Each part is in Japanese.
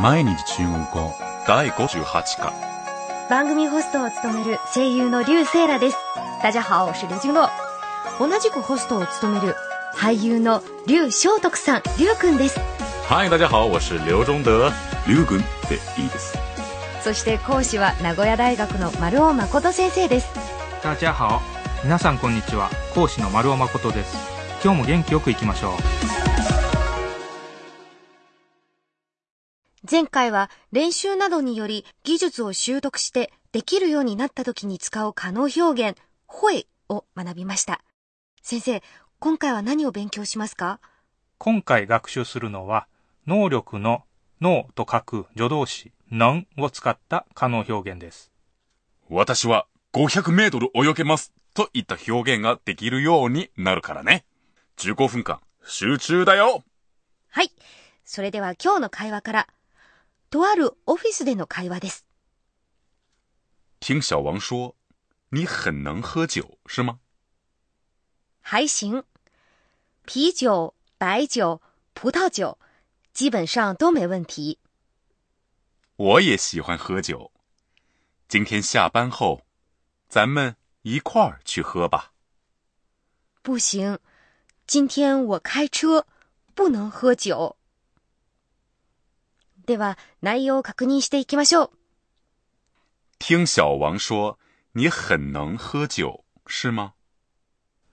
毎日中国語第58課番組ホストを務める声優の劉セイラです。大家好，我是劉金洛。同じくホストを務める俳優の劉翔徳さん、劉くんです。嗨，大家好，我是刘忠德。劉軍でいいですそして講師は名古屋大学の丸尾誠先生です。大家好皆さんこんにちは講師の丸尾誠です今日も元気よくいきましょう前回は練習などにより技術を習得してできるようになった時に使う可能表現、声を学びました。先生、今回は何を勉強しますか？今回学習するのは能力の能と書く助動詞能を使った可能表現です私は500メートル泳げますといった表現ができるようになるからね。15分間集中だよ。はい。それでは今日の会話から、とあるオフィスでの会話です。听小王说，你很能喝酒是吗？还行。啤酒、白酒、葡萄酒，基本上都没问题。我也喜欢喝酒。今天下班后，咱们一块儿去喝吧。不行，今天我开车，不能喝酒。 では、内容を確認していきましょう。听小王说，你很能喝酒是吗？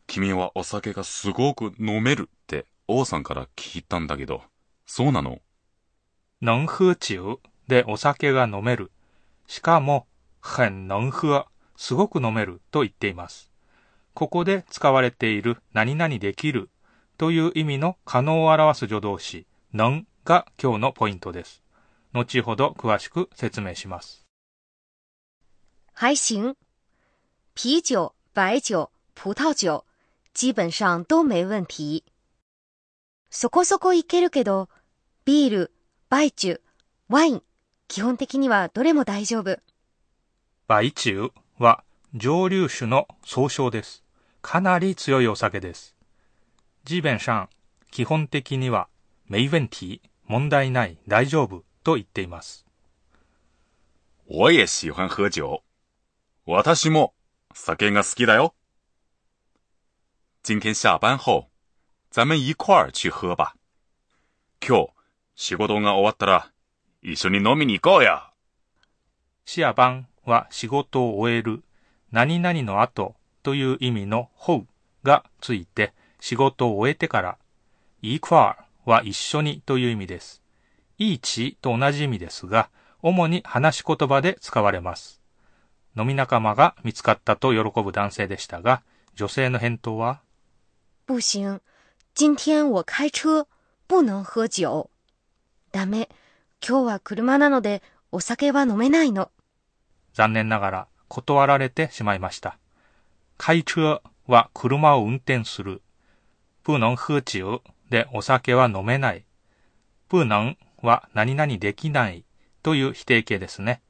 君はお酒がすごく飲めるって王さんから聞いたんだけど、そうなの？能喝酒でお酒が飲める。しかも很能喝すごく飲めると言っています。ここで使われている何々できるという意味の可能を表す助動詞能が今日のポイントです後ほど詳しく説明します还行。啤酒、白酒、葡萄酒、基本上都没问題。そこそこいけるけど、ビール、白酒、ワイン、基本的にはどれも大丈夫。白酒は蒸留酒の総称です。かなり強いお酒です。基本上、基本的には、没問題、問題ない、大丈夫？と言っています。我也喜欢喝酒。私も酒が好きだよ。今天下班後、咱们一块儿去喝吧。今日、仕事が終わったら、一緒に飲みに行こうや。シアバンは仕事を終える、何々の後という意味のほうがついて仕事を終えてから、イークワーは一緒にという意味です。イーチと同じ意味ですが、主に話し言葉で使われます。飲み仲間が見つかったと喜ぶ男性でしたが、女性の返答は、不行。今天我開車、不能喝酒。ダメ。今日は車なのでお酒は飲めないの。残念ながら断られてしまいました。開車は車を運転する。不能喝酒でお酒は飲めない。不能は何々できないという否定形ですね。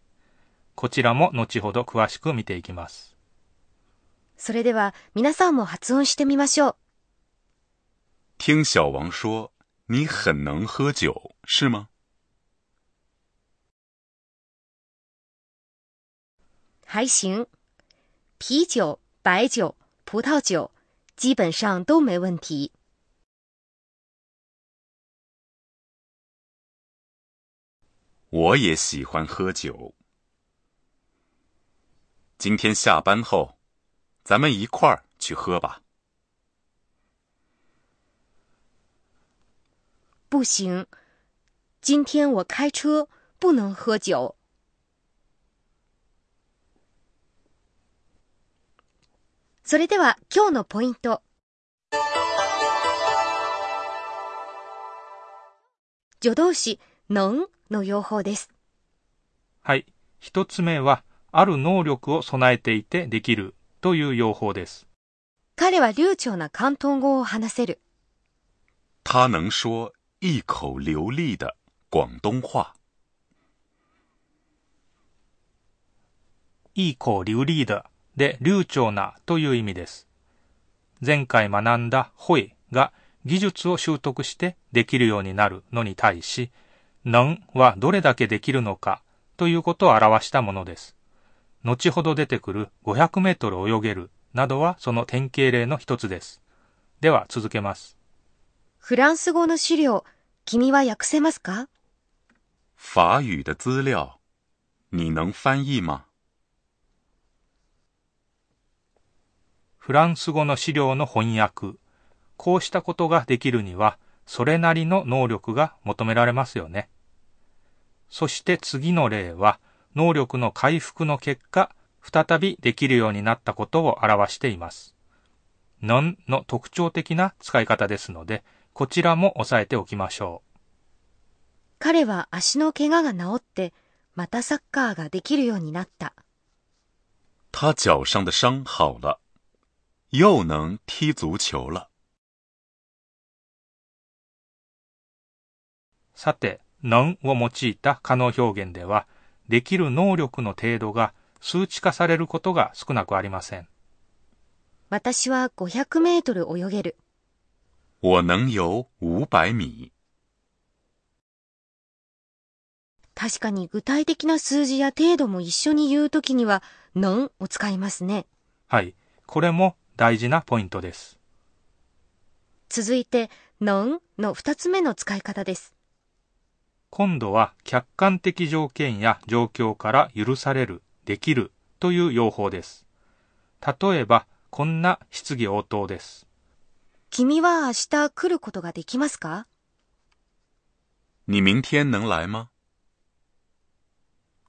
こちらも後ほど詳しく見ていきます。それでは皆さんも発音してみましょう。听小王说，你很能喝酒，是吗？还行。啤酒、白酒、葡萄酒、基本上都没问题。我也喜欢喝酒。今天下班后，咱们一块儿去喝吧。不行。今天我开车，不能喝酒。それでは今日のポイント。助動詞、能 の用法です。はい。一つ目は、ある能力を備えていてできるという用法です。彼は流暢な広東語を話せる。他能说一口流利的广东话。いい子流利だで流暢なという意味です。前回学んだホイが技術を習得してできるようになるのに対し、能はどれだけできるのかということを表したものです。後ほど出てくる500メートル泳げるなどはその典型例の一つです。では続けます。フランス語の資料、君は訳せますか？法語的資料、你能翻譯吗？フランス語の資料の翻訳。こうしたことができるには、それなりの能力が求められますよね。そして次の例は、能力の回復の結果、再びできるようになったことを表しています。能の特徴的な使い方ですので、こちらも押さえておきましょう。彼は足の怪我が治って、またサッカーができるようになった。他脚上的伤好了，又能踢足球了。さて、能を用いた可能表現では、できる能力の程度が数値化されることが少なくありません。私は500メートル泳げる。我能游500米。確かに具体的な数字や程度も一緒に言うときには、能を使いますね。はい。これも大事なポイントです。続いて、能の二つ目の使い方です。今度は客観的条件や状況から許される、できるという用法です。例えば、こんな質疑応答です。君は明日来ることができますか？你明天能来吗？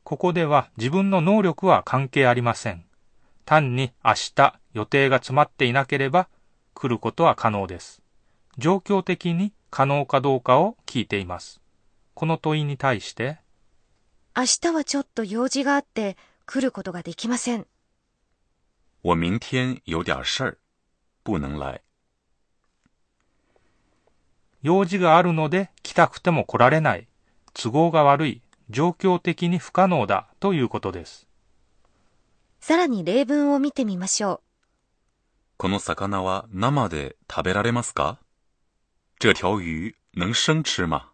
ここでは自分の能力は関係ありません。単に明日予定が詰まっていなければ来ることは可能です。状況的に可能かどうかを聞いています。この問いに対して、明日はちょっと用事があって来ることができません。我明天有点事儿，不能来。用事があるので来たくても来られない、都合が悪い、状況的に不可能だということです。さらに例文を見てみましょう。この魚は生で食べられますか？这条鱼能生吃吗？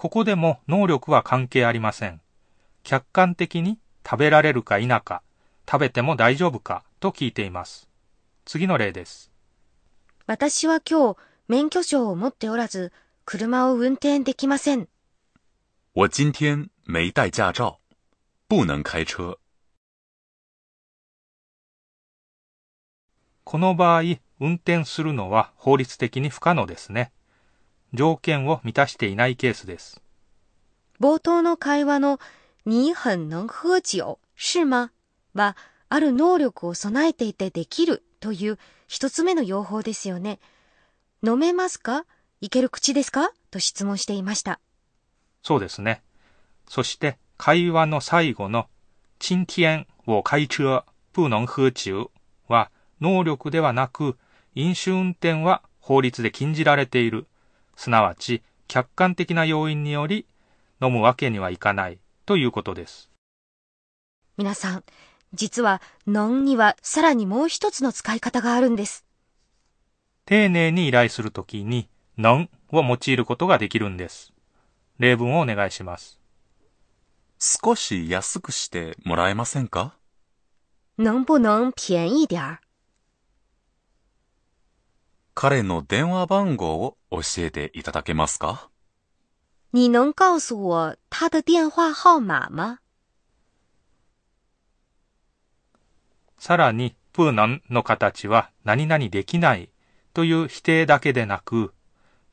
ここでも能力は関係ありません。客観的に食べられるか否か、食べても大丈夫かと聞いています。次の例です。私は今日免許証を持っておらず、車を運転できません。我今天没带驾照，不能开车。この場合、運転するのは法律的に不可能ですね。条件を満たしていないケースです。冒頭の会話の你很能喝酒、是吗？は、ある能力を備えていてできるという一つ目の用法ですよね。飲めますかいける口ですか？と質問していました。そうですね。そして会話の最後の今天我開車不能喝酒は能力ではなく飲酒運転は法律で禁じられている。すなわち客観的な要因により飲むわけにはいかないということです。皆さん、実は、ノンにはさらにもう一つの使い方があるんです。丁寧に依頼するときに、ノンを用いることができるんです。例文をお願いします。少し安くしてもらえませんか？能不能便宜点？儿彼の電話番号を教えていただけますか？你能告诉我他的电话号码吗？さらに、プーナンの形は何々できないという否定だけでなく、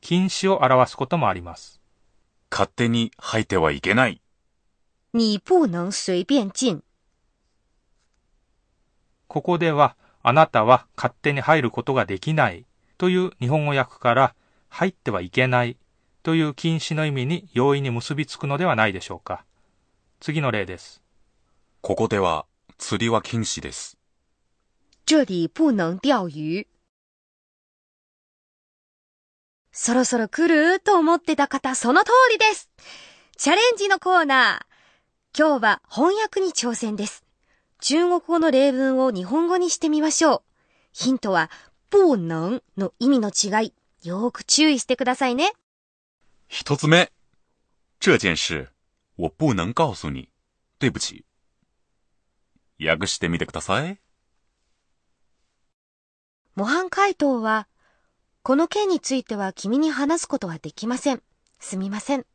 禁止を表すこともあります。勝手に入ってはいけない。你不能随便进。ここでは、あなたは勝手に入ることができないという日本語訳から、入ってはいけないという禁止の意味に容易に結びつくのではないでしょうか。次の例です。ここでは釣りは禁止です。这里不能钓鱼。そろそろ来ると思ってた方、その通りです。チャレンジのコーナー。今日は翻訳に挑戦です。中国語の例文を日本語にしてみましょう。ヒントは、不能の意味の違い、よーく注意してくださいね。一つ目。这件事、我不能告诉你。对不起。訳してみてください。模範回答は、この件については君に話すことはできません。すみません。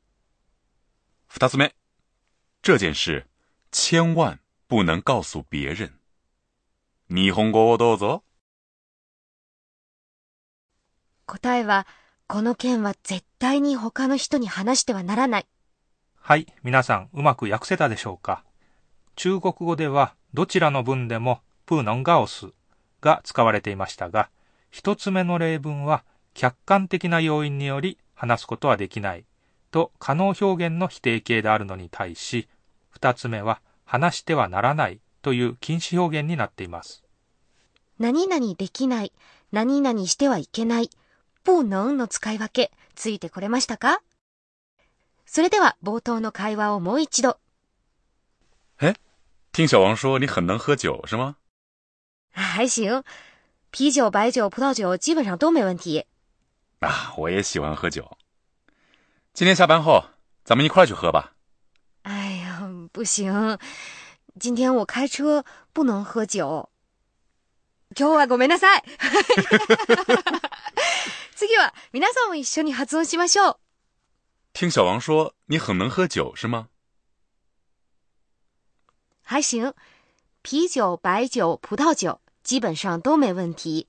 二つ目。这件事、千万不能告诉别人。日本語をどうぞ。答えは、この件は絶対に他の人に話してはならない。はい、皆さんうまく訳せたでしょうか？中国語ではどちらの文でもプーノンガオスが使われていましたが、一つ目の例文は客観的な要因により話すことはできないと可能表現の否定形であるのに対し、二つ目は話してはならないという禁止表現になっています。何々できない、何々してはいけない、不能の使い分け、ついてこれましたか？それでは冒頭の会話をもう一度。听小王说你很能喝酒是吗？还行。啤酒、白酒、葡萄酒基本上都没问题。啊，我也喜欢喝酒。今天下班后，咱们一块儿去喝吧。哎呀，不行。今天我开车不能喝酒。今日はごめんなさい。次は皆さんも一緒に発音しましょう。听小王说你很能喝酒是吗？还行。啤酒、白酒、葡萄酒基本上都没问题。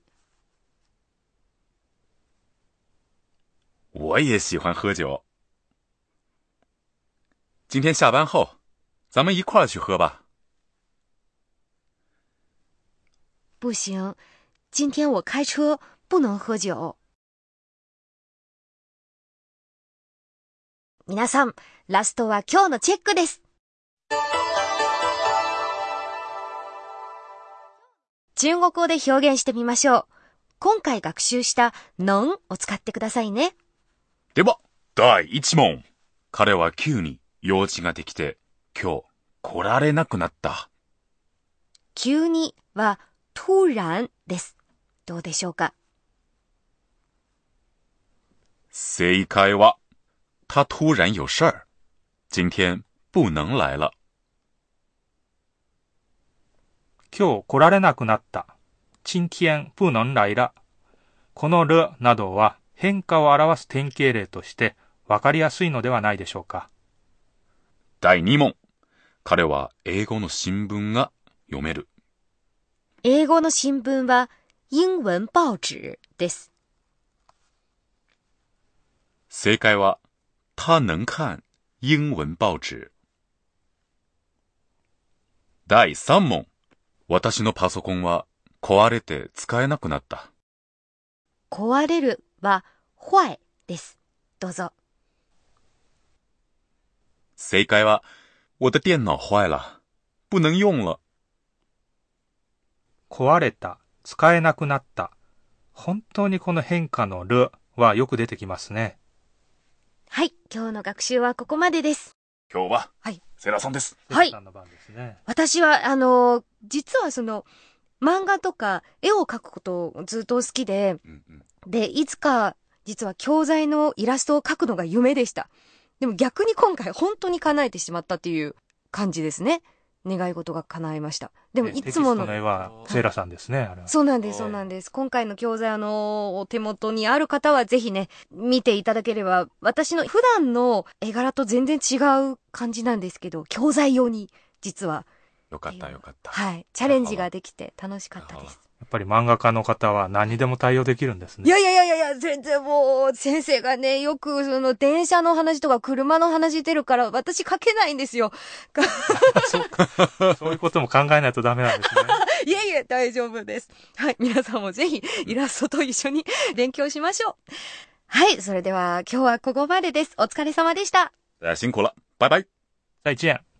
我也喜欢喝酒。今天下班后，咱们一块儿去喝吧。不行，今天我开车不能喝酒。 皆さん、ラストは今日のチェックです。中国語で表現してみましょう。今回学習した能を使ってくださいね。では、第一問。彼は急に用事ができて、今日来られなくなった。急には突然です。どうでしょうか？正解は、他突然有事儿，今天不能来了。今日来られなくなった。今天不能来了。このるなどは変化を表す典型例としてわかりやすいのではないでしょうか。第二問。彼は英語の新聞が読める。英語の新聞は英文報紙です。正解は、他能看英文報紙。第三問。私のパソコンは壊れて使えなくなった。壊れるは坏です。どうぞ。正解は、我的電腦壞了。不能用了。壊れた、使えなくなった。本当にこの変化のるはよく出てきますね。はい、今日の学習はここまでです。今日は、はい。セラさんです。はいね。私は、あの、実はその、漫画とか絵を描くことずっと好きで、うんうんで、いつか実は教材のイラストを描くのが夢でした。でも逆に今回本当に叶えてしまったっていう感じですね。願い事が叶いました。でもねいつものセイラさんですね、あれは。そうなんです、そうなんです。今回の教材、あの、お手元にある方はぜひね、見ていただければ、私の普段の絵柄と全然違う感じなんですけど、教材用に、実は、よかったよかった。はい、チャレンジができて楽しかったです。やっぱり漫画家の方は何にでも対応できるんですね。いやいやいやいやいや、全然もう、先生がね、よくその電車の話とか車の話出るから、私書けないんですよ。そうそういうことも考えないとダメなんですね。いえいえ、大丈夫です。はい、皆さんもぜひ、イラストと一緒に 勉強しましょう。はい、それでは今日はここまでです。お疲れ様でした。辛苦了，拜拜。再见。